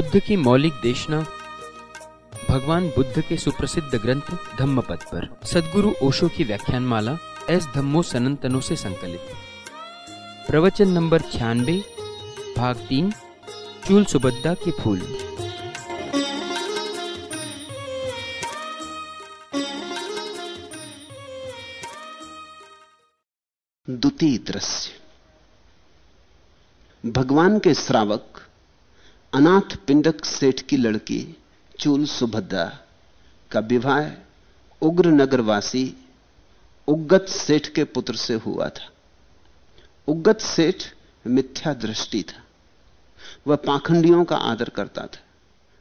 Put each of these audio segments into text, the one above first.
बुद्ध की मौलिक देशना, भगवान बुद्ध के सुप्रसिद्ध ग्रंथ धम्मपद पर। सदगुरु ओशो की व्याख्यान माला एस धम्मो सनंतनों से संकलित। प्रवचन नंबर छियानबे भाग तीन, चूल सुबद्दा के फूल। द्वितीय दृश्य। भगवान के श्रावक अनाथ पिंडक सेठ की लड़की, चूल सुभद्रा, का विवाह उग्र नगरवासी उगत सेठ के पुत्र से हुआ था। उगत सेठ मिथ्या दृष्टि था। वह पाखंडियों का आदर करता था।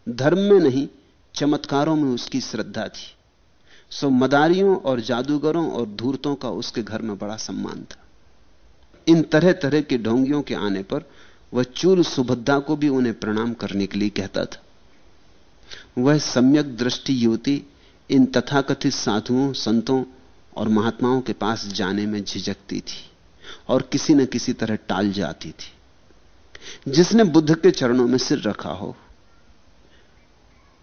धर्म में नहीं, चमत्कारों में उसकी श्रद्धा थी। सो मदारियों और जादूगरों और धूर्तों का उसके घर में बड़ा सम्मान था। इन तरह तरह के ढोंगियों के आने पर वह चूल सुभद्रा को भी उन्हें प्रणाम करने के लिए कहता था। वह सम्यक दृष्टि युवती इन तथाकथित साधुओं, संतों और महात्माओं के पास जाने में झिझकती थी और किसी न किसी तरह टाल जाती थी। जिसने बुद्ध के चरणों में सिर रखा हो,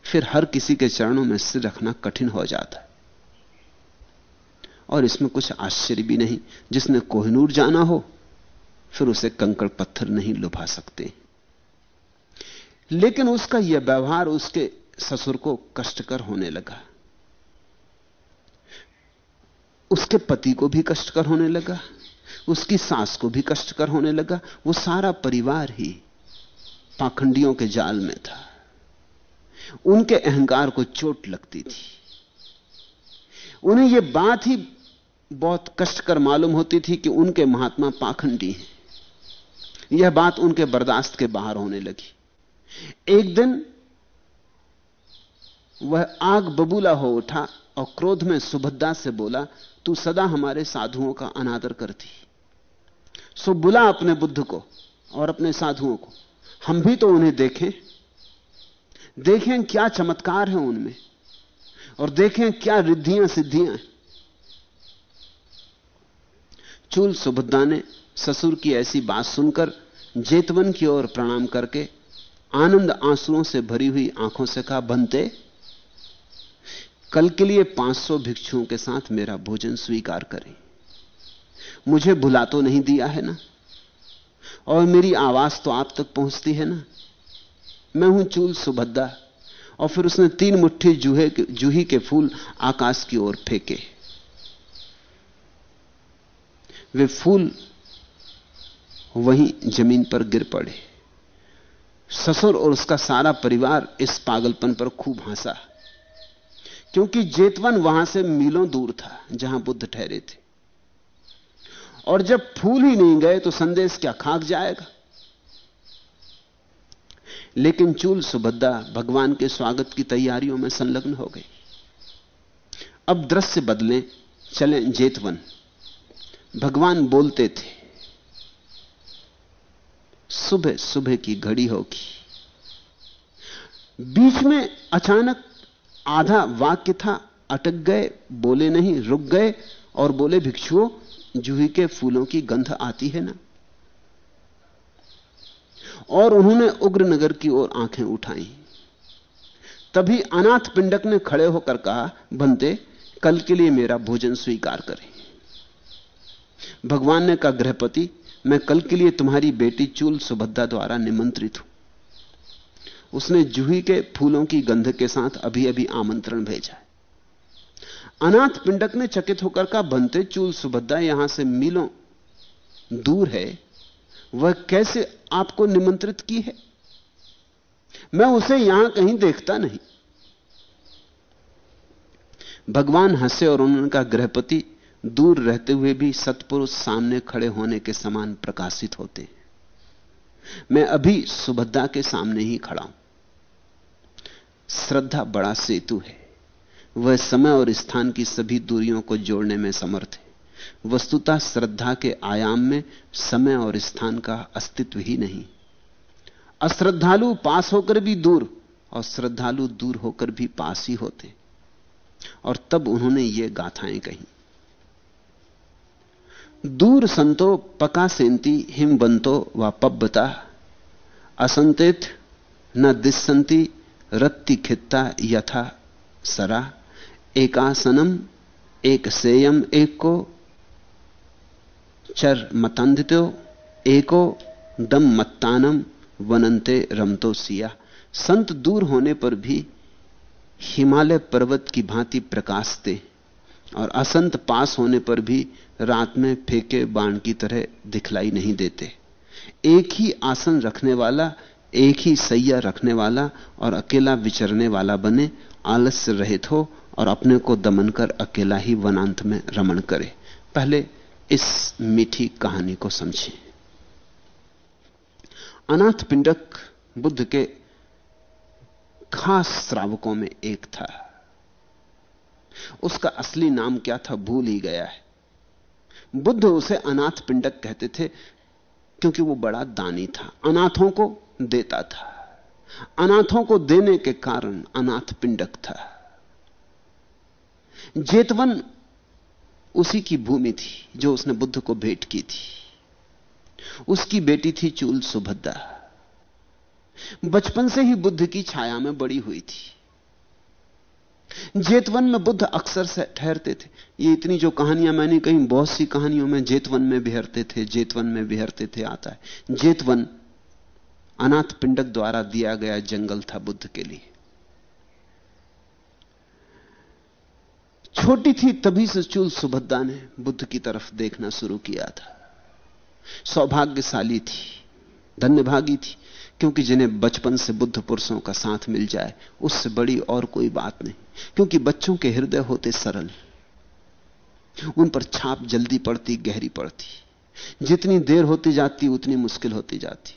फिर हर किसी के चरणों में सिर रखना कठिन हो जाता। है और इसमें कुछ आश्चर्य भी नहीं, जिसने कोहनूर जाना हो फिर उसे कंकड़ पत्थर नहीं लुभा सकते। लेकिन उसका यह व्यवहार उसके ससुर को कष्टकर होने लगा। उसके पति को भी कष्टकर होने लगा। उसकी सास को भी कष्टकर होने लगा। वो सारा परिवार ही पाखंडियों के जाल में था। उनके अहंकार को चोट लगती थी। उन्हें यह बात ही बहुत कष्टकर मालूम होती थी कि उनके महात्मा पाखंडी हैं। यह बात उनके बर्दाश्त के बाहर होने लगी। एक दिन वह आग बबूला हो उठा और क्रोध में सुभद्रा से बोला, तू सदा हमारे साधुओं का अनादर करती। सो बुला अपने बुद्ध को और अपने साधुओं को। हम भी तो उन्हें देखें। देखें क्या चमत्कार है उनमें और देखें क्या रिद्धियाँ सिद्धियाँ चूल सुभद्रा ने ससुर की ऐसी बात सुनकर जेतवन की ओर प्रणाम करके आनंद आंसुओं से भरी हुई आँखों से कहा बनते कल के लिए 500 भिक्षुओं के साथ मेरा भोजन स्वीकार करें। मुझे भुला तो नहीं दिया है ना? और मेरी आवाज़ तो आप तक पहुँचती है ना? मैं हूँ चूल सुभद्दा और फिर उसने तीन मुट्ठी जूहे जूही के फूल आकाश की ओर फेंके। वे फूल वहीं ज़मीन पर गिर पड़े। ससुर और उसका सारा परिवार इस पागलपन पर खूब हंसा। क्योंकि जेतवन वहाँ से मीलों दूर था, जहाँ बुद्ध ठहरे थे। और जब फूल ही नहीं गए तो संदेश क्या खाक जाएगा? लेकिन चूल सुभद्रा भगवान के स्वागत की तैयारियों में संलग्न हो गई। अब दृश्य बदले, चले जेतवन। भगवान बोलते थे सुबह सुबह की घड़ी होगी। बीच में अचानक आधा वाक्य था, अटक गए, बोले नहीं, रुक गए, और बोले, भिक्षुओं, जूही के फूलों की गंध आती है ना? और उन्होंने उग्रनगर की ओर आँखें उठाई। तभी अनाथ पिंडक ने खड़े होकर कहा बनते कल के लिए मेरा भोजन स्वीकार करें। भगवान ने कहा, गृहपति मैं कल के लिए तुम्हारी बेटी चूल सुभद्रा द्वारा निमंत्रित हूँ। उसने जूही के फूलों की गंध के साथ अभी अभी आमंत्रण भेजा है। अनाथ पिंडक ने चकित होकर कहा बनते चूल सुभद्रा यहाँ से मीलों दूर है, वह कैसे आपको निमंत्रित की है? मैं उसे यहाँ कहीं देखता नहीं। भगवान हंसे और उन्होंने कहा गृहपति दूर रहते हुए भी सत्पुरुष सामने खड़े होने के समान प्रकाशित होते हैं। मैं अभी सुभद्रा के सामने ही खड़ा हूँ। श्रद्धा बड़ा सेतु है। वह समय और स्थान की सभी दूरियों को जोड़ने में समर्थ है। वस्तुतः श्रद्धा के आयाम में समय और स्थान का अस्तित्व ही नहीं। अश्रद्धालु पास होकर भी दूर और श्रद्धालु दूर होकर भी पास ही होते। और तब उन्होंने ये गाथाएँ कही। दूर संतो पका सेंती हिमबंतो व पब्बता। असंतेत न दिशंति रत्ति खित्ता यथा सरा। एकासनम, एक सेयम, एक को चर मतंधितो एको दम मत्तानम, वनंते रमतो सिया। संत दूर होने पर भी हिमालय पर्वत की भांति प्रकाशते, और असंत पास होने पर भी रात में फेंके बाण की तरह दिखलाई नहीं देते। एक ही आसन रखने वाला, एक ही सैया रखने वाला और अकेला विचरने वाला बने, आलस्य रहित हो और अपने को दमन कर अकेला ही वनांत में रमण करे। पहले इस मीठी कहानी को समझें। अनाथ पिंडक बुद्ध के खास श्रावकों में एक था। उसका असली नाम क्या था भूल ही गया है। बुद्ध उसे अनाथ पिंडक कहते थे, क्योंकि वो बड़ा दानी था, अनाथों को देता था। अनाथों को देने के कारण अनाथ पिंडक था। जेतवन उसी की भूमि थी, जो उसने बुद्ध को भेंट की थी। उसकी बेटी थी चूल सुभद्रा। बचपन से ही बुद्ध की छाया में बड़ी हुई थी। जेतवन में बुद्ध अक्सर से ठहरते थे। ये इतनी जो कहानियाँ मैंने कही, बहुत सी कहानियों में जेतवन में बिहरते थे, जेतवन में बिहरते थे आता है। जेतवन अनाथ पिंडक द्वारा दिया गया जंगल था बुद्ध के लिए। छोटी थी तभी से चूल सुभद्दा ने बुद्ध की तरफ़ देखना शुरू किया था। सौभाग्यशाली थी, धन्यभागी थी। क्योंकि जिन्हें बचपन से बुद्ध पुरुषों का साथ मिल जाए, उससे बड़ी और कोई बात नहीं। क्योंकि बच्चों के हृदय होते सरल। उन पर छाप जल्दी पड़ती, गहरी पड़ती। जितनी देर होती जाती, उतनी मुश्किल होती जाती।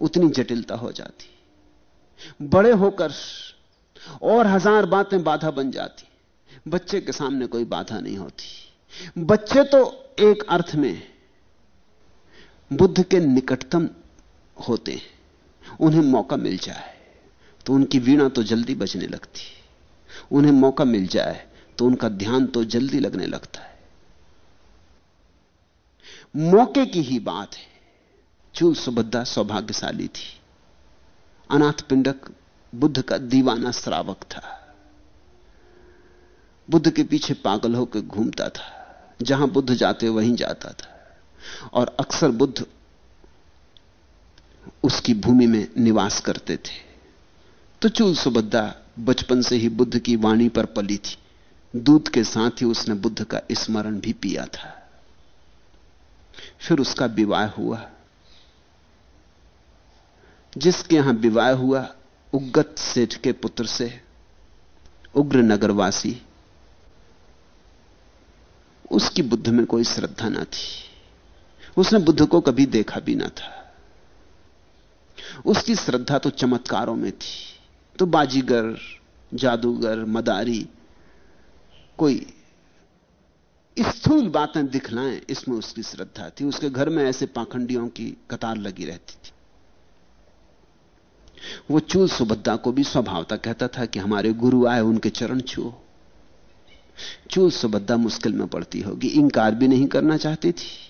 उतनी जटिलता हो जाती। बड़े होकर और हज़ार बातें बाधा बन जाती। बच्चे के सामने कोई बाधा नहीं होती। बच्चे तो एक अर्थ में बुद्ध के निकटतम होते हैं। उन्हें मौका मिल जाए तो उनकी वीणा तो जल्दी बजने लगती। उन्हें मौका मिल जाए तो उनका ध्यान तो जल्दी लगने लगता है। मौके की ही बात है। चूल सुभद्रा सौभाग्यशाली थी। अनाथ पिंडक बुद्ध का दीवाना श्रावक था। बुद्ध के पीछे पागल होकर घूमता था। जहाँ बुद्ध जाते, वहीं जाता था। और अक्सर बुद्ध उसकी भूमि में निवास करते थे। तो चूल सुबद्दा बचपन से ही बुद्ध की वाणी पर पली थी। दूध के साथ ही उसने बुद्ध का स्मरण भी पिया था। फिर उसका विवाह हुआ। जिसके यहाँ विवाह हुआ, उग्गत सेठ के पुत्र से, उग्र नगरवासी। उसकी बुद्ध में कोई श्रद्धा ना थी। उसने बुद्ध को कभी देखा भी ना था। उसकी श्रद्धा तो चमत्कारों में थी। तो बाजीगर, जादूगर, मदारी, कोई स्थूल बातें दिखलाएँ, इसमें उसकी श्रद्धा थी। उसके घर में ऐसे पाखंडियों की कतार लगी रहती थी। वो चूल सुभद्दा को भी स्वभावता कहता था कि हमारे गुरु आए, उनके चरण छुओ। चूल सुभद्दा मुश्किल में पड़ती होगी इंकार भी नहीं करना चाहती थी।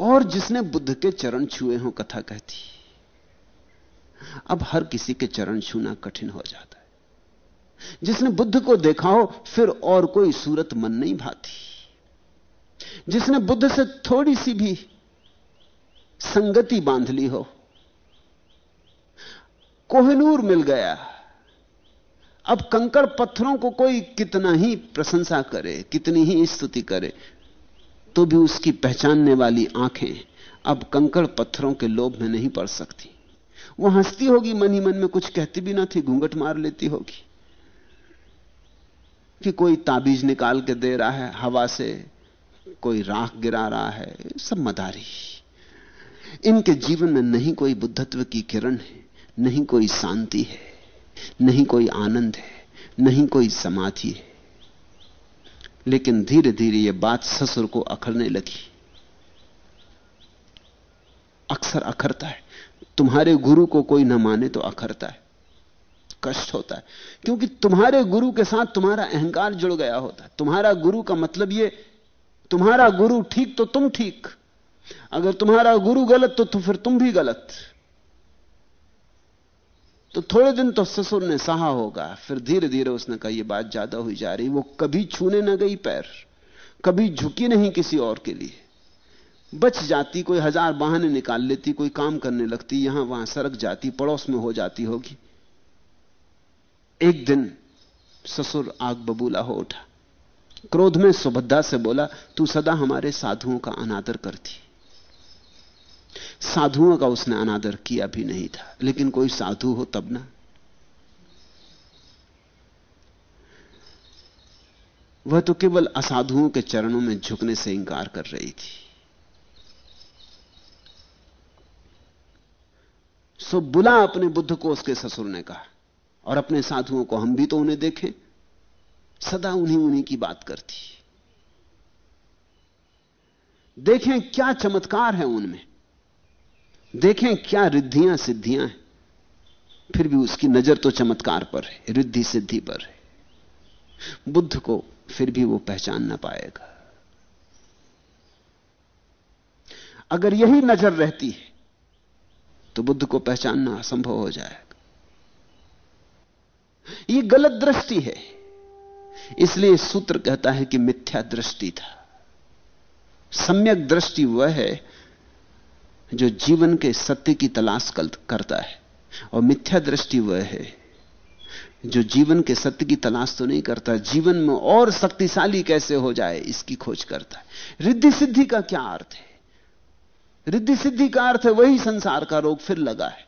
और जिसने बुद्ध के चरण छुए हो कथा कहती, अब हर किसी के चरण छूना कठिन हो जाता है। जिसने बुद्ध को देखा हो, फिर और कोई सूरत मन नहीं भाती। जिसने बुद्ध से थोड़ी सी भी संगति बाँध ली हो, कोहनूर मिल गया। अब कंकड़ पत्थरों को कोई कितना ही प्रशंसा करे, कितनी ही स्तुति करे तो भी उसकी पहचानने वाली आँखें अब कंकड़ पत्थरों के लोभ में नहीं पड़ सकती। वो हंसती होगी, मन ही मन में कुछ कहती भी ना थी, घूंघट मार लेती होगी। कि कोई ताबीज निकाल के दे रहा है, हवा से कोई राख गिरा रहा है, सब मदारी। इनके जीवन में नहीं कोई बुद्धत्व की किरण है, नहीं कोई शांति है, नहीं कोई आनंद है, नहीं कोई समाधि है। लेकिन धीरे धीरे यह बात ससुर को अखरने लगी। अक्सर अखरता है। तुम्हारे गुरु को कोई न माने तो अखरता है। कष्ट होता है। क्योंकि तुम्हारे गुरु के साथ तुम्हारा अहंकार जुड़ गया होता है। तुम्हारा गुरु का मतलब यह तुम्हारा गुरु ठीक तो तुम ठीक। अगर तुम्हारा गुरु गलत तो, तो फिर तुम भी गलत। तो थोड़े दिन तो ससुर ने सहा होगा, फिर धीरे धीरे उसने कहा यह बात ज़्यादा हुई जा रही वो कभी छूने न गई पैर, कभी झुकी नहीं किसी और के लिए। बच जाती, कोई हज़ार बहाने निकाल लेती, कोई काम करने लगती, यहाँ वहाँ सरक जाती, पड़ोस में हो जाती होगी। एक दिन ससुर आग बबूला हो उठा। क्रोध में सुभद्रा से बोला, तू सदा हमारे साधुओं का अनादर करती साधुओं का उसने अनादर किया भी नहीं था, लेकिन कोई साधु हो तब ना। वह तो केवल असाधुओं के चरणों में झुकने से इंकार कर रही थी। सो बुला अपने बुद्ध को उसके ससुर ने कहा, और अपने साधुओं को हम भी तो उन्हें देखें। सदा उन्हीं उन्हीं की बात करती। देखें क्या चमत्कार है उनमें। देखें क्या रिद्धियाँ सिद्धियाँ हैं। फिर भी उसकी नज़र तो चमत्कार पर है, रिद्धि सिद्धि पर है। बुद्ध को फिर भी वो पहचान ना पाएगा। अगर यही नज़र रहती है तो बुद्ध को पहचानना असंभव हो जाएगा। यह गलत दृष्टि है। इसलिए सूत्र कहता है कि मिथ्या दृष्टि था। सम्यक दृष्टि वह है जो जीवन के सत्य की तलाश करता है। और मिथ्या दृष्टि वह है, जो जीवन के सत्य की तलाश तो नहीं करता, जीवन में और शक्तिशाली कैसे हो जाए, इसकी खोज करता है। रिद्धि सिद्धि का क्या अर्थ है? रिद्धि सिद्धि का अर्थ है, वही संसार का रोग फिर लगा है।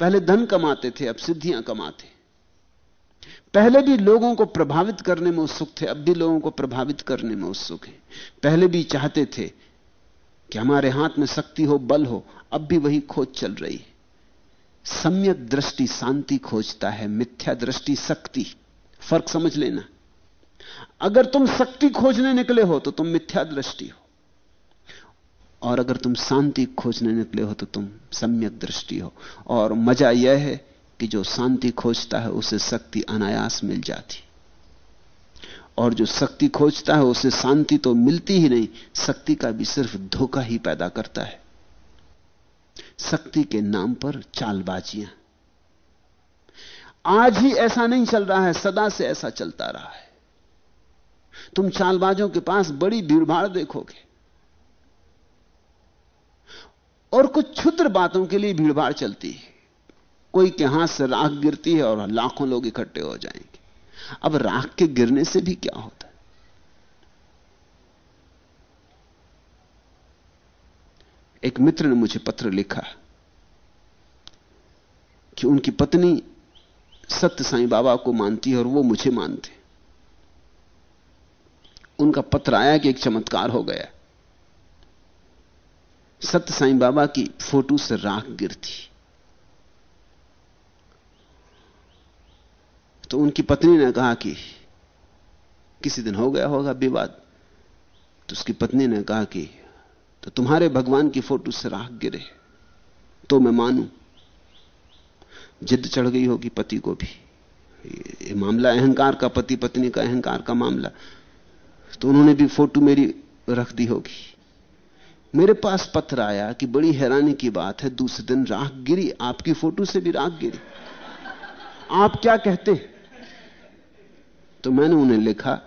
पहले धन कमाते थे, अब सिद्धियाँ कमाते पहले भी लोगों को प्रभावित करने में उत्सुक थे, अब भी लोगों को प्रभावित करने में उत्सुक है। पहले भी चाहते थे कि हमारे हाथ में शक्ति हो, बल हो, अब भी वही खोज चल रही है। सम्यक दृष्टि शांति खोजता है, मिथ्या दृष्टि शक्ति। फ़र्क समझ लेना। अगर तुम शक्ति खोजने निकले हो तो तुम मिथ्या दृष्टि हो। और अगर तुम शांति खोजने निकले हो तो तुम सम्यक दृष्टि हो। और मज़ा यह है कि जो शांति खोजता है, उसे शक्ति अनायास मिल जाती। और जो शक्ति खोजता है, उसे शांति तो मिलती ही नहीं, शक्ति का भी सिर्फ़ धोखा ही पैदा करता है। शक्ति के नाम पर चालबाजियाँ। आज ही ऐसा नहीं चल रहा है, सदा से ऐसा चलता रहा है। तुम चालबाजों के पास बड़ी भीड़भाड़ देखोगे। और कुछ क्षुद्र बातों के लिए भीड़भाड़ चलती है। कोई के हाथ से राख गिरती है और लाखों लोग इकट्ठे हो जाएँगे। अब राख के गिरने से भी क्या होता है? एक मित्र ने मुझे पत्र लिखा कि उनकी पत्नी सत्य साईं बाबा को मानती है और वो मुझे मानते उनका पत्र आया कि एक चमत्कार हो गया। सत्य साईं बाबा की फ़ोटो से राख गिरती। तो उनकी पत्नी ने कहा कि किसी दिन हो गया होगा विवाद। तो उसकी पत्नी ने कहा कि तो तुम्हारे भगवान की फ़ोटो से राख गिरे तो मैं मानूं। जिद चढ़ गई होगी पति को भी। ये मामला अहंकार का, पति पत्नी का अहंकार का मामला। तो उन्होंने भी फ़ोटो मेरी रख दी होगी। मेरे पास पत्र आया कि बड़ी हैरानी की बात है, दूसरे दिन राख गिरी, आपकी फ़ोटो से भी राख गिरी। आप क्या कहते तो मैंने उन्हें लिखा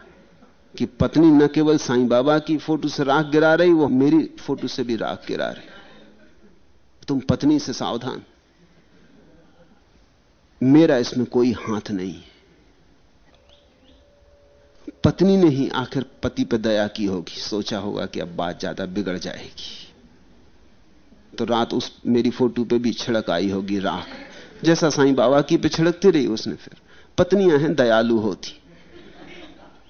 कि पत्नी न केवल साईं बाबा की फ़ोटो से राख गिरा रही, वो मेरी फ़ोटो से भी राख गिरा रही। तुम पत्नी से सावधान। मेरा इसमें कोई हाथ नहीं। पत्नी ने ही आखिर पति पर दया की होगी। सोचा होगा कि अब बात ज़्यादा बिगड़ जाएगी। तो रात उस मेरी फ़ोटो पे भी छिड़क आई होगी राख। जैसा साईं बाबा की पे छिड़कती रही, उसने फिर। पत्नियाँ हैं, दयालु होती।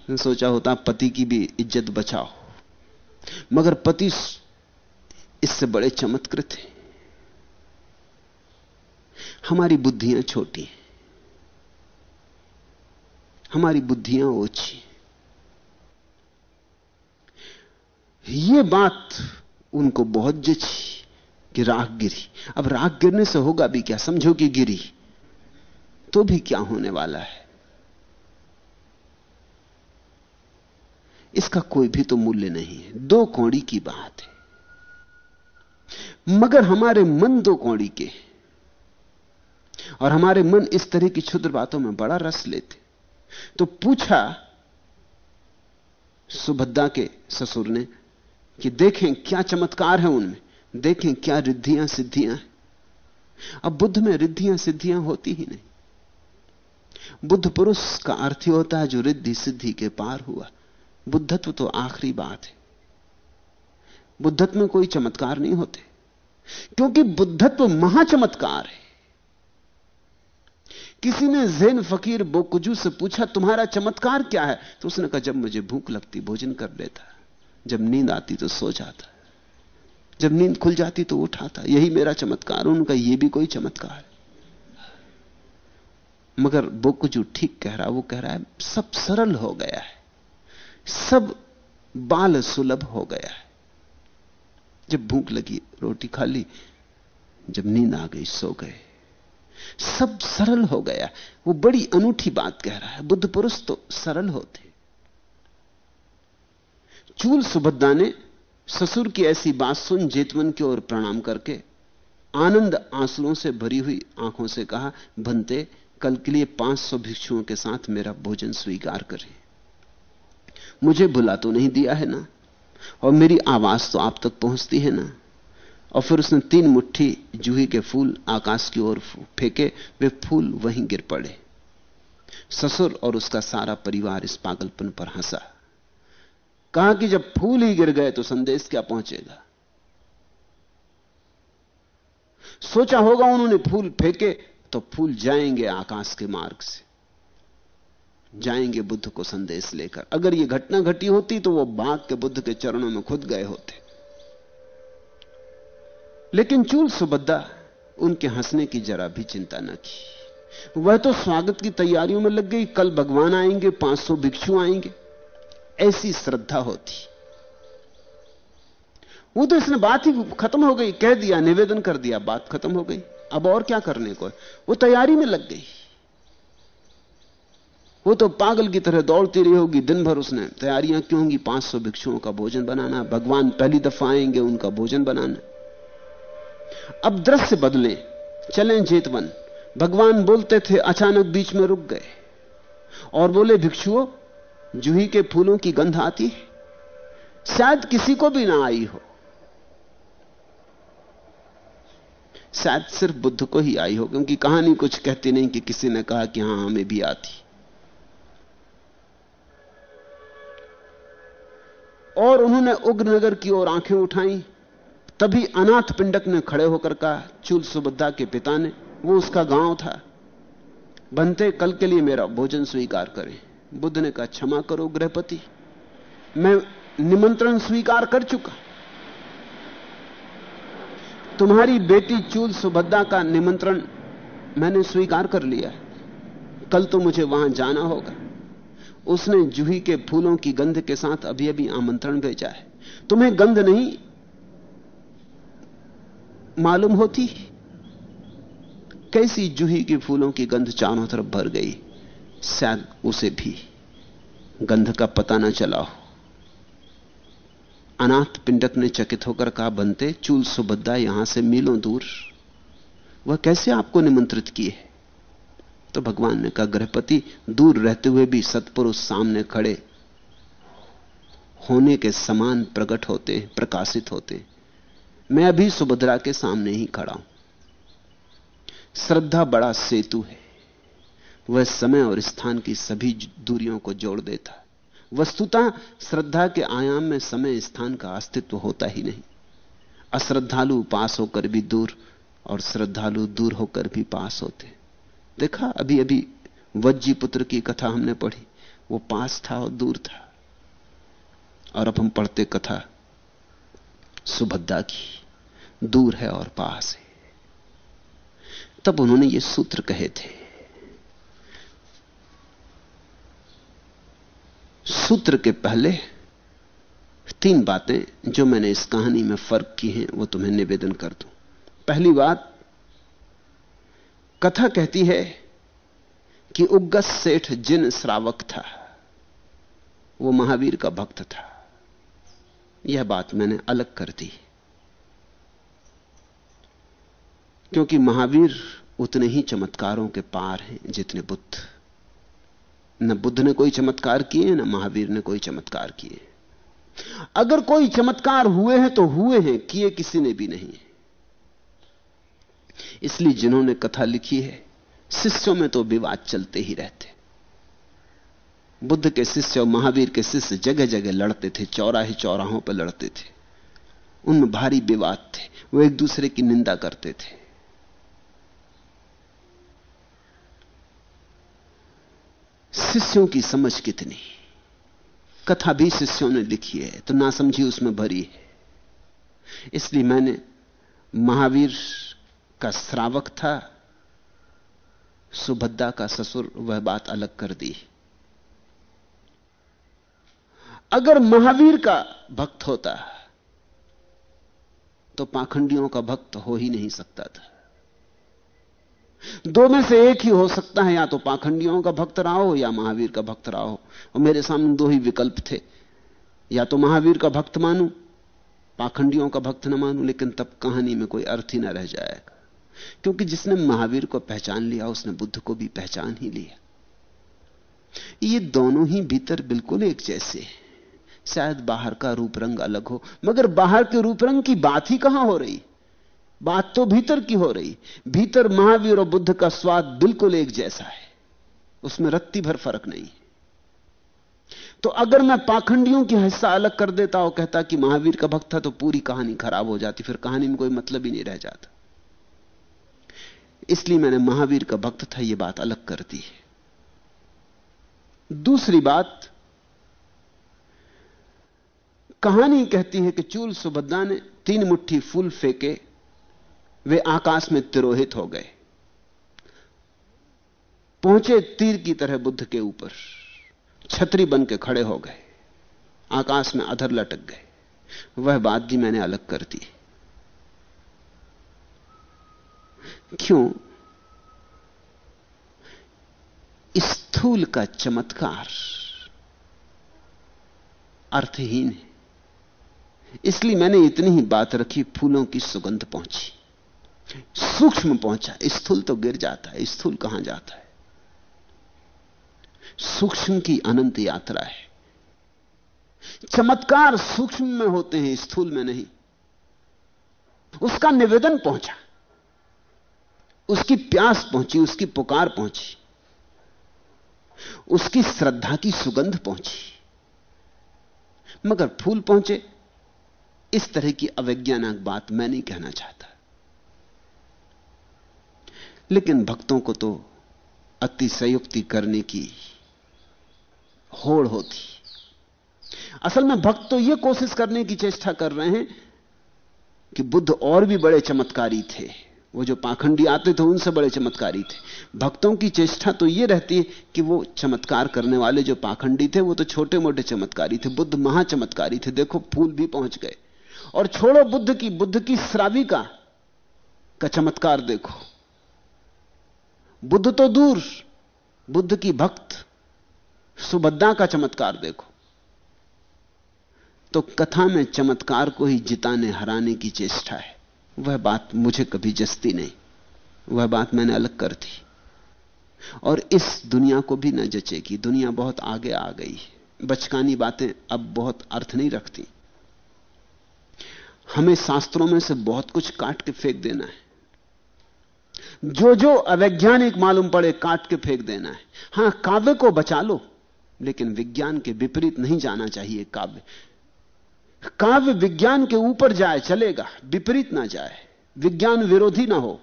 सोचा होता पति की भी इज़्ज़त बचाओ। मगर पति इससे बड़े चमत्कृत हैं। हमारी बुद्धियाँ छोटी हैं। हमारी बुद्धियाँ ओछी ये बात उनको बहुत जची कि राख गिरी। अब राख गिरने से होगा भी क्या? समझो कि गिरी। तो भी क्या होने वाला है? इसका कोई भी तो मूल्य नहीं है। दो कौड़ी की बात है। मगर हमारे मन दो कौड़ी के और हमारे मन इस तरह की क्षुद्र बातों में बड़ा रस लेते तो पूछा सुभद्रा के ससुर ने कि देखें क्या चमत्कार है उनमें। देखें क्या रिद्धियाँ सिद्धियाँ हैं। अब बुद्ध में रिद्धियाँ सिद्धियाँ होती ही नहीं। बुद्ध पुरुष का अर्थ ही होता है जो रिद्धि सिद्धि के पार हुआ। बुद्धत्व तो आखिरी बात है। बुद्धत्व में कोई चमत्कार नहीं होते। क्योंकि बुद्धत्व महाचमत्कार है। किसी ने जैन फकीर बोकुजू से पूछा, तुम्हारा चमत्कार क्या है? तो उसने कहा, जब मुझे भूख लगती, भोजन कर लेता। जब नींद आती तो सो जाता। जब नींद खुल जाती तो उठाता। यही मेरा चमत्कार, उनका यह भी कोई चमत्कार है। मगर बोकुजू ठीक कह रहा, वो कह रहा है, सब सरल हो गया है। सब बाल सुलभ हो गया है। जब भूख लगी, रोटी खा ली, जब नींद आ गई, सो गए। सब सरल हो गया। वो बड़ी अनूठी बात कह रहा है। बुद्ध पुरुष तो सरल होते। चूल सुभद्दा ने ससुर की ऐसी बात सुन जेतवन की ओर प्रणाम करके आनंद आंसुओं से भरी हुई आँखों से कहा, बनते, कल के लिए 500 भिक्षुओं के साथ मेरा भोजन स्वीकार करें। मुझे भुला तो नहीं दिया है ना? और मेरी आवाज़ तो आप तक पहुँचती है ना? और फिर उसने तीन मुट्ठी जूही के फूल आकाश की ओर फेंके, वे फूल वहीं गिर पड़े। ससुर और उसका सारा परिवार इस पागलपन पर हंसा। कहा कि जब फूल ही गिर गए तो संदेश क्या पहुंचेगा? सोचा होगा उन्होंने फूल फेंके तो फूल जाएँगे आकाश के मार्ग से। जाएँगे बुद्ध को संदेश लेकर। अगर यह घटना घटी होती तो वो बाघ के बुद्ध के चरणों में खुद गए होते। लेकिन चूल सुबद्दा उनके हंसने की जरा भी चिंता न की। वह तो स्वागत की तैयारियों में लग गई। कल भगवान आएँगे 500 भिक्षु आएँगे। ऐसी श्रद्धा होती। वो तो इसने बात ही खत्म हो गई, कह दिया, निवेदन कर दिया, बात खत्म हो गई। अब और क्या करने को वो तैयारी में लग गई। वो तो पागल की तरह दौड़ती रही होगी, दिन भर उसने तैयारियाँ क्यों होंगी? 500 भिक्षुओं का भोजन बनाना, भगवान पहली दफ़ा आएँगे उनका भोजन बनाना। अब दृश्य बदले, चलें जेतवन। भगवान बोलते थे, अचानक बीच में रुक गए। और बोले, भिक्षुओं, जूही के फूलों की गंध आती है। शायद किसी को भी ना आई हो। शायद सिर्फ़ बुद्ध को ही आई हो, क्योंकि कहानी कुछ कहती नहीं कि किसी ने कहा कि हाँ, हमें भी आती। और उन्होंने उग्रनगर की ओर आँखें उठाई। तभी अनाथ पिंडक ने खड़े होकर कहा, चूल सुबद्धा के पिता ने, वो उसका गाँव था। बनते कल के लिए मेरा भोजन स्वीकार करें। बुद्ध ने कहा, क्षमा करो गृहपति, मैं निमंत्रण स्वीकार कर चुका। तुम्हारी बेटी चूल सुभद्दा का निमंत्रण मैंने स्वीकार कर लिया। कल तो मुझे वहाँ जाना होगा। उसने जूही के फूलों की गंध के साथ अभी अभी आमंत्रण भेजा है। तुम्हें गंध नहीं मालूम होती? कैसी जूही के फूलों की गंध चारों तरफ़ भर गई? शायद उसे भी। गंध का पता ना चला हो। अनाथ पिंडक ने चकित होकर कहा, बनते, चूल सुबद्दा यहाँ से मीलों दूर। वह कैसे आपको निमंत्रित किए? तो भगवान ने कहा, गृहपति, दूर रहते हुए भी सत्पुरुष सामने खड़े होने के समान प्रकट होते, प्रकाशित होते। मैं अभी सुभद्रा के सामने ही खड़ा हूँ। श्रद्धा बड़ा सेतु है। वह समय और स्थान की सभी दूरियों को जोड़ देता वस्तुतः श्रद्धा के आयाम में समय स्थान का अस्तित्व होता ही नहीं। अश्रद्धालु पास होकर भी दूर और श्रद्धालु दूर होकर भी पास होते। देखा, अभी अभी, वज्जी पुत्र की कथा हमने पढ़ी। वो पास था और दूर था। और अब हम पढ़ते कथा सुभद्दा की। दूर है और पास है। तब उन्होंने ये सूत्र कहे थे। सूत्र के पहले तीन बातें जो मैंने इस कहानी में फ़र्क की हैं, वो तुम्हें निवेदन कर दूँ। पहली बात कथा कहती है कि उग्गस सेठ जिन श्रावक था, वो महावीर का भक्त था। यह बात मैंने अलग कर दी। क्योंकि महावीर उतने ही चमत्कारों के पार हैं जितने बुद्ध। न बुद्ध ने कोई चमत्कार किए, न महावीर ने कोई चमत्कार किए। अगर कोई चमत्कार हुए हैं तो हुए हैं, किए किसी ने भी नहीं। इसलिए जिन्होंने कथा लिखी है, शिष्यों में तो विवाद चलते ही रहते। बुद्ध के शिष्य और महावीर के शिष्य जगह जगह लड़ते थे, चौराहे चौराहों पर लड़ते थे। उनमें भारी विवाद थे, वो एक दूसरे की निंदा करते थे। शिष्यों की समझ कितनी? कथा भी शिष्यों ने लिखी है तो ना समझी उसमें भरी है। इसलिए मैंने महावीर का श्रावक था, सुभद्रा का ससुर वह बात अलग कर दी। अगर महावीर का भक्त होता तो पाखंडियों का भक्त हो ही नहीं सकता था। दो में से एक ही हो सकता है, या तो पाखंडियों का भक्त रहा हो, या महावीर का भक्त रहा हो। और मेरे सामने दो ही विकल्प थे। या तो महावीर का भक्त मानूं, पाखंडियों का भक्त न मानूं, लेकिन तब कहानी में कोई अर्थ ही ना रह जाएगा। क्योंकि जिसने महावीर को पहचान लिया, उसने बुद्ध को भी पहचान ही लिया। ये दोनों ही भीतर बिल्कुल एक जैसे हैं। शायद बाहर का रूप रंग अलग हो, मगर बाहर के रूप रंग की बात ही कहाँ हो रही? बात तो भीतर की हो रही। भीतर महावीर और बुद्ध का स्वाद बिल्कुल एक जैसा है। उसमें रत्ती भर फ़र्क नहीं। तो अगर मैं पाखंडियों की हिस्सा अलग कर देता और कहता कि महावीर का भक्त था तो पूरी कहानी खराब हो जाती, फिर कहानी में कोई मतलब ही नहीं रह जाता। इसलिए मैंने महावीर का भक्त था यह बात अलग कर दी है। दूसरी बात, कहानी कहती है कि चूल सुभद्रा ने तीन मुट्ठी फूल फेंके, वे आकाश में तिरोहित हो गए। पहुँचे तीर की तरह बुद्ध के ऊपर, छतरी बन के खड़े हो गए। आकाश में अधर लटक गए। वह बात भी मैंने अलग कर दी क्यों? स्थूल का चमत्कार अर्थहीन है। इसलिए मैंने इतनी ही बात रखी, फूलों की सुगंध पहुँची। सूक्ष्म पहुँचा, स्थूल तो गिर जाता है, स्थूल कहाँ जाता है? सूक्ष्म की अनंत यात्रा है। चमत्कार सूक्ष्म में होते हैं, स्थूल में नहीं। उसका निवेदन पहुँचा। उसकी प्यास पहुँची, उसकी पुकार पहुँची, उसकी श्रद्धा की सुगंध पहुँची। मगर फूल पहुँचे। इस तरह की अवैज्ञानिक बात मैं नहीं कहना चाहता। लेकिन भक्तों को तो अतिशयुक्ति करने की होड़ होती। असल में भक्त तो यह कोशिश करने की चेष्टा कर रहे हैं कि बुद्ध और भी बड़े चमत्कारी थे। वो जो पाखंडी आते थे, उनसे बड़े चमत्कारी थे। भक्तों की चेष्टा तो यह रहती है कि वो चमत्कार करने वाले जो पाखंडी थे, वो तो छोटे मोटे चमत्कारी थे, बुद्ध महाचमत्कारी थे। देखो, फूल भी पहुँच गए। और छोड़ो बुद्ध की बुद्ध की श्राविका का चमत्कार देखो। बुद्ध तो दूर, बुद्ध की भक्त, सुभद्रा का चमत्कार देखो। तो कथा में चमत्कार को ही जिताने, हराने की चेष्टा है। वह बात मुझे कभी जस्ती नहीं। वह बात मैंने अलग कर दी। और इस दुनिया को भी न जचेगी। दुनिया बहुत आगे आ गई। बचकानी बातें अब बहुत अर्थ नहीं रखती। हमें शास्त्रों में से बहुत कुछ काट के फेंक देना है। जो जो अवैज्ञानिक मालूम पड़े, काट के फेंक देना है। हाँ, काव्य को बचा लो, लेकिन विज्ञान के विपरीत नहीं जाना चाहिए काव्य। काव्य विज्ञान के ऊपर जाए, चलेगा, विपरीत ना जाए। विज्ञान विरोधी ना हो,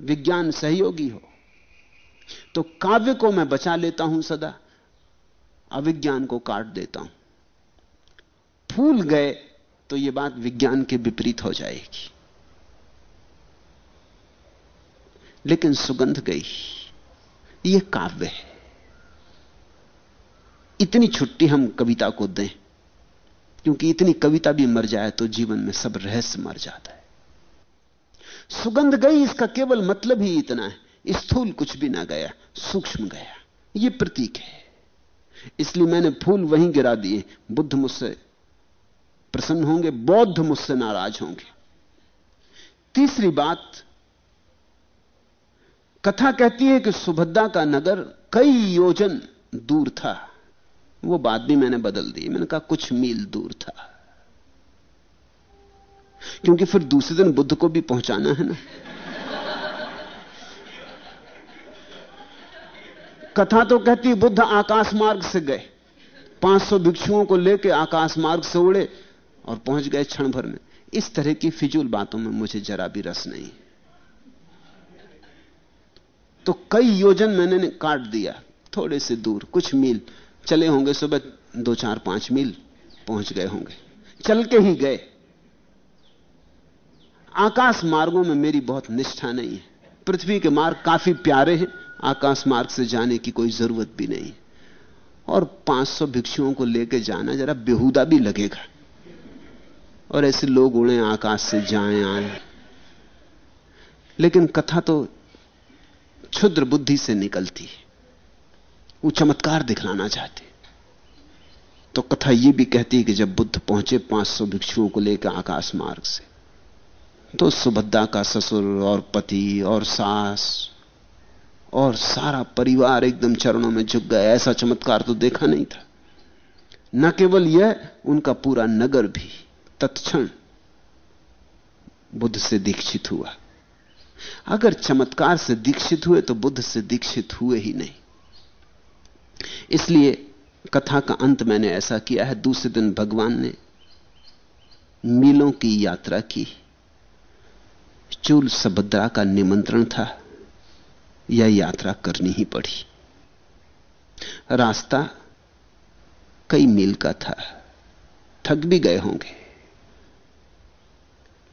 विज्ञान सहयोगी हो। तो काव्य को मैं बचा लेता हूँ सदा, अविज्ञान को काट देता हूँ। फूल गए तो यह बात विज्ञान के विपरीत हो जाएगी। लेकिन सुगंध गई यह काव्य है। इतनी छुट्टी हम कविता को दें। क्योंकि इतनी कविता भी मर जाए तो जीवन में सब रहस्य मर जाता है। सुगंध गई, इसका केवल मतलब ही इतना है। स्थूल कुछ भी ना गया, सूक्ष्म गया। यह प्रतीक है। इसलिए मैंने फूल वहीं गिरा दिए। बुद्ध मुझसे प्रसन्न होंगे, बौद्ध मुझसे नाराज़ होंगे। तीसरी बात, कथा कहती है कि सुभद्रा का नगर कई योजन दूर था। वो बात भी मैंने बदल दी। मैंने कहा, कुछ मील दूर था। क्योंकि फिर दूसरे दिन बुद्ध को भी पहुंचाना है ना। कथा तो कहती, बुद्ध आकाश मार्ग से गए। 500 भिक्षुओं को लेकर आकाश मार्ग से उड़े और पहुँच गए क्षण भर में। इस तरह की फिजूल बातों में मुझे जरा भी रस नहीं। तो कई योजन मैंने काट दिया, थोड़े से दूर, कुछ मील। चले होंगे सुबह दो चार पाँच मील, पहुँच गए होंगे। चल के ही गए। आकाश मार्गों में मेरी बहुत निष्ठा नहीं है। पृथ्वी के मार्ग काफ़ी प्यारे हैं, आकाश मार्ग से जाने की कोई ज़रूरत भी नहीं और 500 भिक्षुओं को लेकर जाना जरा बेहुदा भी लगेगा। और ऐसे लोग उड़े आकाश से जाए, आए। लेकिन कथा तो क्षुद्र बुद्धि से निकलती है। वो चमत्कार दिखलाना चाहते। तो कथा यह भी कहती है कि जब बुद्ध पहुँचे 500 भिक्षुओं को लेकर आकाश मार्ग से तो सुभद्रा का ससुर और पति और सास और सारा परिवार एकदम चरणों में झुक गया ऐसा चमत्कार तो देखा नहीं था। न केवल यह, उनका पूरा नगर भी तत्क्षण बुद्ध से दीक्षित हुआ। अगर चमत्कार से दीक्षित हुए तो बुद्ध से दीक्षित हुए ही नहीं। इसलिए कथा का अंत मैंने ऐसा किया है, दूसरे दिन भगवान ने मीलों की यात्रा की। चूल सभद्रा का निमंत्रण था, यह यात्रा करनी ही पड़ी। रास्ता कई मील का था, थक भी गए होंगे।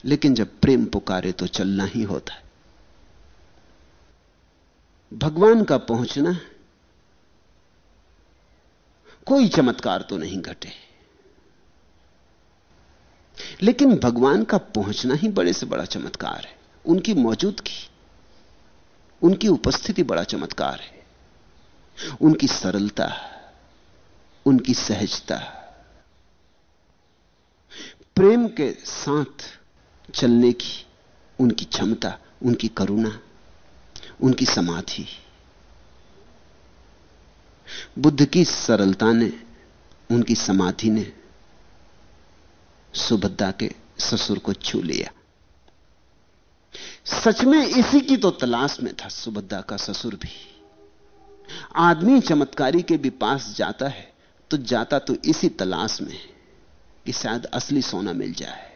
लेकिन जब प्रेम पुकारे तो चलना ही होता है। भगवान का पहुँचना कोई चमत्कार तो नहीं घटे। लेकिन भगवान का पहुँचना ही बड़े से बड़ा चमत्कार है। उनकी मौजूदगी, उनकी उपस्थिति बड़ा चमत्कार है। उनकी सरलता, उनकी सहजता, प्रेम के साथ चलने की उनकी क्षमता, उनकी करुणा, उनकी समाधि। बुद्ध की सरलता ने, उनकी समाधि ने सुभद्रा के ससुर को छू लिया। सच में इसी की तो तलाश में था सुभद्रा का ससुर भी। आदमी चमत्कारी के भी पास जाता है तो जाता तो इसी तलाश में कि शायद असली सोना मिल जाए।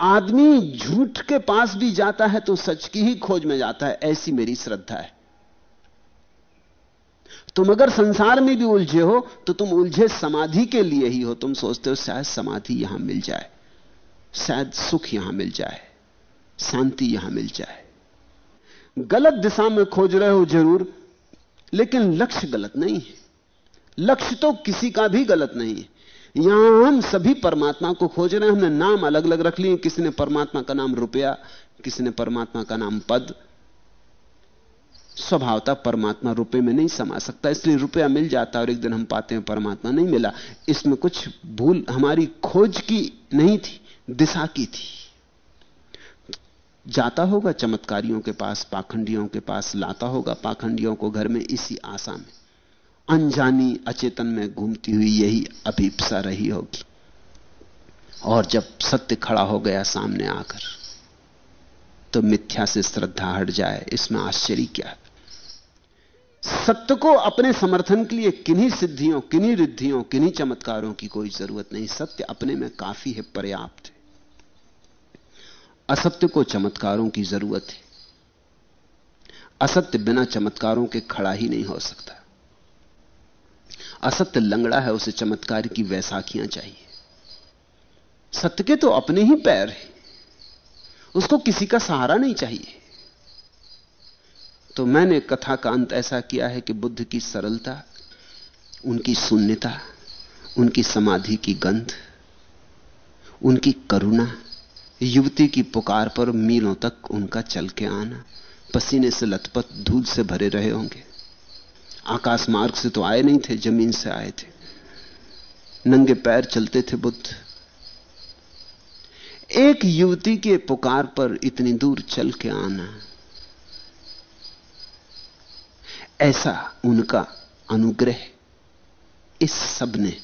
आदमी झूठ के पास भी जाता है तो सच की ही खोज में जाता है, ऐसी मेरी श्रद्धा है। तुम अगर संसार में भी उलझे हो तो तुम उलझे समाधि के लिए ही हो। तुम सोचते हो, शायद समाधि यहाँ मिल जाए। शायद सुख यहाँ मिल जाए। शांति यहाँ मिल जाए। गलत दिशा में खोज रहे हो ज़रूर, लेकिन लक्ष्य गलत नहीं है। लक्ष्य तो किसी का भी गलत नहीं है। यहाँ हम सभी परमात्मा को खोज रहे हैं। हमने नाम अलग अलग रख लिए किसी ने परमात्मा का नाम रुपया किसी ने परमात्मा का नाम पद स्वभावता परमात्मा रुपए में नहीं समा सकता। इसलिए रुपया मिल जाता और एक दिन हम पाते हैं परमात्मा नहीं मिला। इसमें कुछ भूल, हमारी खोज की नहीं थी, दिशा की थी। जाता होगा चमत्कारियों के पास, पाखंडियों के पास, लाता होगा पाखंडियों को घर में इसी आशा में। अनजानी अचेतन में घूमती हुई यही अभिप्सा रही होगी। और जब सत्य खड़ा हो गया सामने आकर तो मिथ्या से श्रद्धा हट जाए। इसमें आश्चर्य क्या सत्य को अपने समर्थन के लिए किन्हीं सिद्धियों, किन्हीं रिद्धियों, किन्हीं चमत्कारों की कोई ज़रूरत नहीं। सत्य अपने में काफ़ी है, पर्याप्त है। असत्य को चमत्कारों की ज़रूरत है। असत्य बिना चमत्कारों के खड़ा ही नहीं हो सकता। असत्य लंगड़ा है, उसे चमत्कार की वैसाखियाँ चाहिए। सत्य के तो अपने ही पैर हैं। उसको किसी का सहारा नहीं चाहिए। तो मैंने कथा का अंत ऐसा किया है कि बुद्ध की सरलता, उनकी शून्यता, उनकी समाधि की गंध, उनकी करुणा, युवती की पुकार पर मीलों तक उनका चल के आना, पसीने से लथपथ धूल से भरे रहे होंगे। आकाश मार्ग से तो आए नहीं थे, ज़मीन से आए थे। नंगे पैर चलते थे बुद्ध। एक युवती के पुकार पर इतनी दूर चल के आना। ऐसा उनका अनुग्रह इस सबने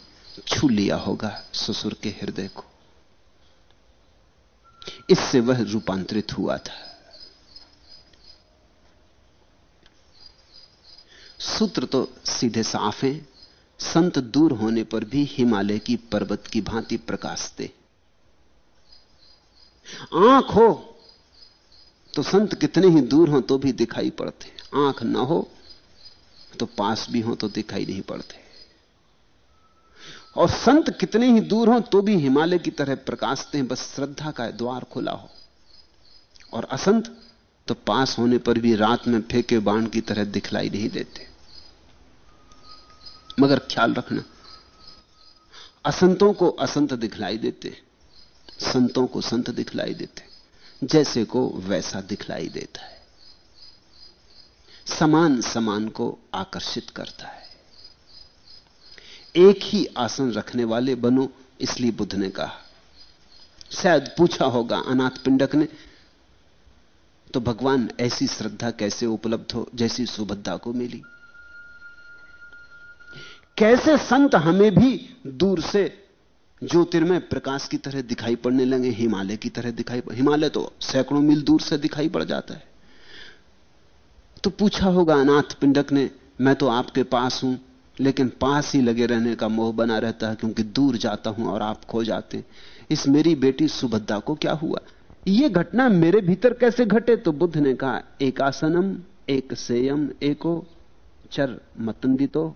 छू लिया होगा ससुर के हृदय को। इससे वह रूपांतरित हुआ था। सूत्र तो सीधे साफ़ हैं। संत दूर होने पर भी हिमालय की पर्वत की भांति प्रकाशते। आँख हो तो संत कितने ही दूर हो तो भी दिखाई पड़ते। आँख ना हो तो पास भी हो तो दिखाई नहीं पड़ते। और संत कितने ही दूर हो तो भी हिमालय की तरह प्रकाशते हैं, बस श्रद्धा का द्वार खुला हो। और असंत तो पास होने पर भी रात में फेंके बाण की तरह दिखलाई नहीं देते। मगर ख्याल रखना, असंतों को असंत दिखलाई देते, संतों को संत दिखलाई देते, जैसे को वैसा दिखलाई देता है। समान समान को आकर्षित करता है। एक ही आसन रखने वाले बनो, इसलिए बुद्ध ने कहा। शायद पूछा होगा, अनाथ पिंडक ने तो भगवान, ऐसी श्रद्धा कैसे उपलब्ध हो, जैसी सुभद्रा को मिली? कैसे संत हमें भी दूर से ज्योतिर्मय प्रकाश की तरह दिखाई पड़ने लगे, हिमालय की तरह दिखाई हिमालय तो सैकड़ों मील दूर से दिखाई पड़ जाता है। तो पूछा होगा अनाथ पिंडक ने, मैं तो आपके पास हूँ, लेकिन पास ही लगे रहने का मोह बना रहता है क्योंकि दूर जाता हूँ और आप खो जाते इस मेरी बेटी सुभद्रा को क्या हुआ? यह घटना मेरे भीतर कैसे घटे? तो बुद्ध ने कहा, एक आसनम, एक सेयम, एको, चर मतंदितो।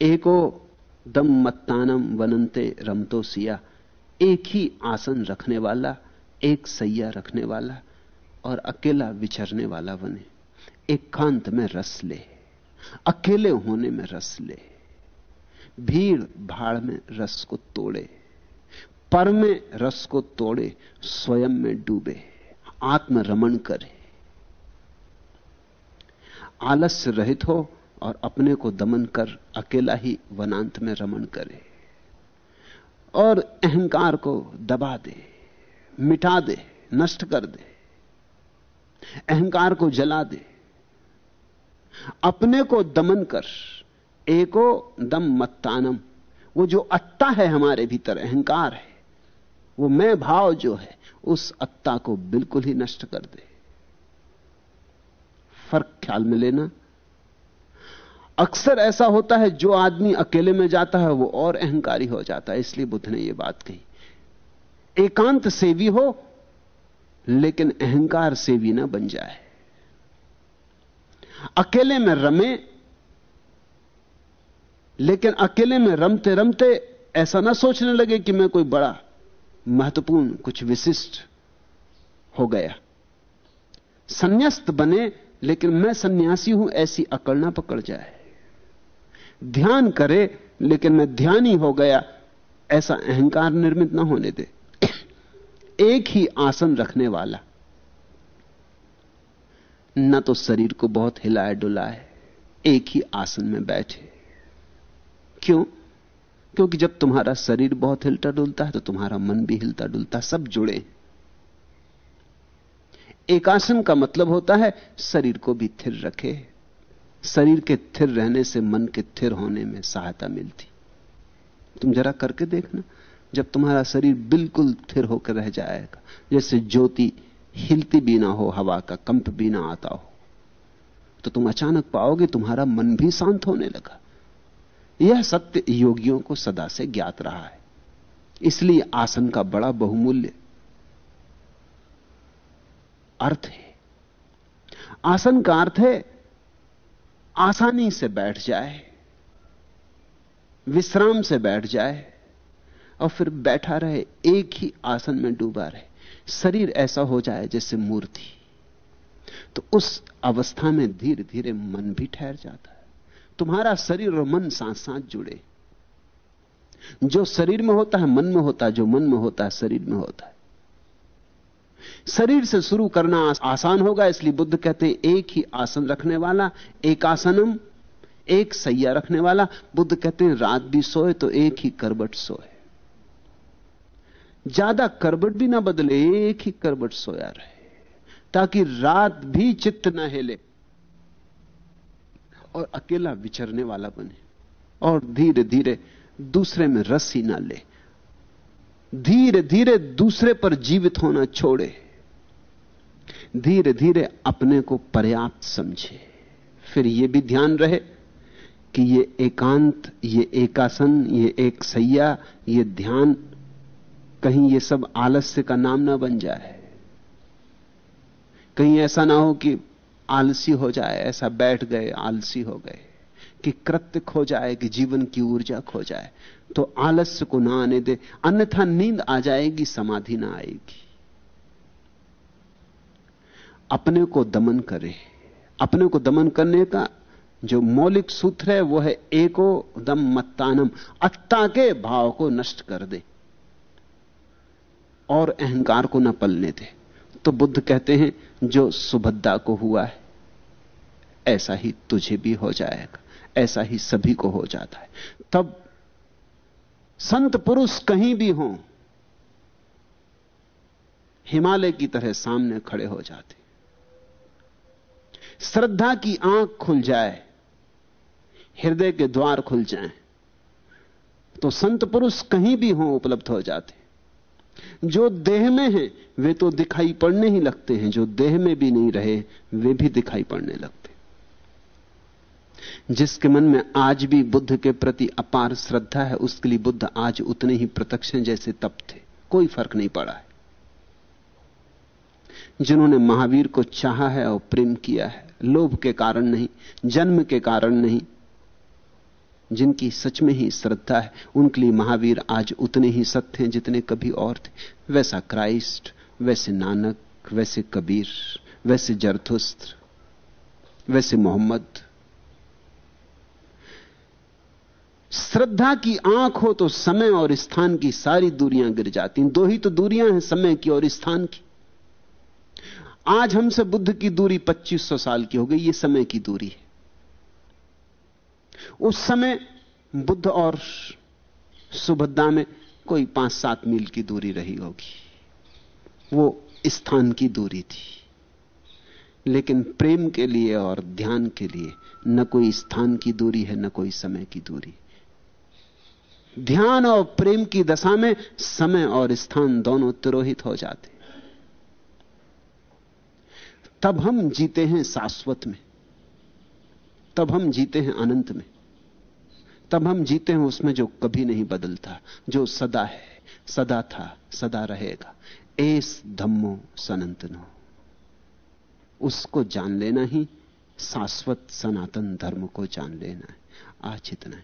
एको दम मत्तानम वनंते रमतो सिया। एक ही आसन रखने वाला एक सैया रखने वाला और अकेला विचरने वाला बने। एकांत एक में रस ले, अकेले होने में रस ले। भीड़ भाड़ में रस को तोड़े, पर में रस को तोड़े, स्वयं में डूबे आत्म रमण करे। आलस्य रहित हो और अपने को दमन कर अकेला ही वनांत में रमण करे और अहंकार को दबा दे। मिटा दे, नष्ट कर दे, अहंकार को जला दे। अपने को दमन कर, एको दम मत्तानम वो जो अत्ता है हमारे भीतर, अहंकार है, वो मैं भाव जो है, उस अत्ता को बिल्कुल ही नष्ट कर दे। फ़र्क ख्याल में लेना। अक्सर ऐसा होता है, जो आदमी अकेले में जाता है, वो और अहंकारी हो जाता है, इसलिए बुद्ध ने यह बात कही। एकांत सेवी हो, लेकिन अहंकार सेवी ना बन जाए। अकेले में रमे, लेकिन अकेले में रमते रमते ऐसा ना सोचने लगे कि मैं कोई बड़ा, महत्वपूर्ण, कुछ विशिष्ट हो गया। संन्यास्त बने, लेकिन मैं सन्यासी हूँ, ऐसी अकड़ ना पकड़ जाए। ध्यान करे, लेकिन मैं ध्यान ही गया, ऐसा अहंकार निर्मित ना होने दे। एक ही आसन रखने वाला। न तो शरीर को बहुत हिलाए डुलाए, एक ही आसन में बैठे। क्यों? क्योंकि जब तुम्हारा शरीर बहुत हिलता डुलता है तो तुम्हारा मन भी हिलता डुलता, सब जुड़े एक आसन का मतलब होता है, शरीर को भी थिर रखे। शरीर के थिर रहने से मन के थिर होने में सहायता मिलती। तुम जरा करके देखना। जब तुम्हारा शरीर बिल्कुल थिर होकर रह जाएगा, जैसे ज्योति हिलती भी ना हो, हवा का कंप भी ना आता हो तो तुम अचानक पाओगे तुम्हारा मन भी शांत होने लगा। यह सत्य योगियों को सदा से ज्ञात रहा है। इसलिए आसन का बड़ा बहुमूल्य अर्थ है। आसन का अर्थ है, आसानी से बैठ जाए, विश्राम से बैठ जाए और फिर बैठा रहे, एक ही आसन में डूबा रहे। शरीर ऐसा हो जाए जैसे मूर्ति। तो उस अवस्था में धीरे धीरे मन भी ठहर जाता है। तुम्हारा शरीर और मन साथ साथ जुड़े। जो शरीर में होता है, मन में होता है, जो मन में होता है, शरीर में होता है। शरीर से शुरू करना आसान होगा, इसलिए बुद्ध कहते हैं, एक ही आसन रखने वाला, एक आसनम, एक सैया रखने वाला। बुद्ध कहते हैं, रात भी सोए तो एक ही करबट सोए। ज़्यादा करबट भी ना बदले, एक ही करबट सोया रहे, ताकि रात भी चित्त न हिले और अकेला विचरने वाला बने और धीरे धीरे दूसरे में रस ही ना ले। धीरे धीरे दूसरे पर जीवित होना छोड़े। धीरे धीरे अपने को पर्याप्त समझे। फिर यह भी ध्यान रहे कि ये एकांत, ये एकासन, ये एक सैया, ये ध्यान कहीं ये सब आलस्य का नाम ना बन जाए। कहीं ऐसा ना हो कि आलसी हो जाए, ऐसा बैठ गए, आलसी हो गए, कि कृत्य खो जाए, कि जीवन की ऊर्जा खो जाए तो आलस्य को ना आने दे, अन्यथा नींद आ जाएगी, समाधि ना आएगी। अपने को दमन करे। अपने को दमन करने का जो मौलिक सूत्र है वह है एको दम मत्तानम, अत्ता के भाव को नष्ट कर दे। और अहंकार को न पलने दे। तो बुद्ध कहते हैं जो सुभद्दा को हुआ है ऐसा ही तुझे भी हो जाएगा ऐसा ही सभी को हो जाता है। तब संत पुरुष कहीं भी हो हिमालय की तरह सामने खड़े हो जाते। श्रद्धा की आँख खुल जाए हृदय के द्वार खुल जाएँ, तो संत पुरुष कहीं भी हो उपलब्ध हो जाते। जो देह में हैं, वे तो दिखाई पड़ने ही लगते हैं। जो देह में भी नहीं रहे, वे भी दिखाई पड़ने लगते जिसके मन में आज भी बुद्ध के प्रति अपार श्रद्धा है, उसके लिए बुद्ध आज उतने ही प्रत्यक्ष हैं जैसे तब थे। कोई फ़र्क नहीं पड़ा है। जिन्होंने महावीर को चाहा है और प्रेम किया है, लोभ के कारण नहीं, जन्म के कारण नहीं जिनकी सच में ही श्रद्धा है, उनके लिए महावीर आज उतने ही सत्य हैं जितने कभी और थे। वैसा क्राइस्ट, वैसे नानक, वैसे कबीर, वैसे जरथुस्त्र, वैसे मोहम्मद। श्रद्धा की आँख हो तो समय और स्थान की सारी दूरियाँ गिर जाती हैं। दो ही तो दूरियाँ हैं समय की और स्थान की। आज हमसे बुद्ध की दूरी 2500 साल की हो गई, ये समय की दूरी है। उस समय बुद्ध और सुभद्रा में कोई पाँच सात मील की दूरी रही होगी। वो स्थान की दूरी थी। लेकिन प्रेम के लिए और ध्यान के लिए न कोई स्थान की दूरी है, न कोई समय की दूरी। ध्यान और प्रेम की दशा में समय और स्थान दोनों तिरोहित हो जाते। तब हम जीते हैं शाश्वत में। तब हम जीते हैं अनंत में। तब हम जीते हैं उसमें जो कभी नहीं बदलता, जो सदा है, सदा था, सदा रहेगा। एस धम्मो सनंतनो। उसको जान लेना ही, शाश्वत सनातन धर्म को जान लेना है। आज इतना ही।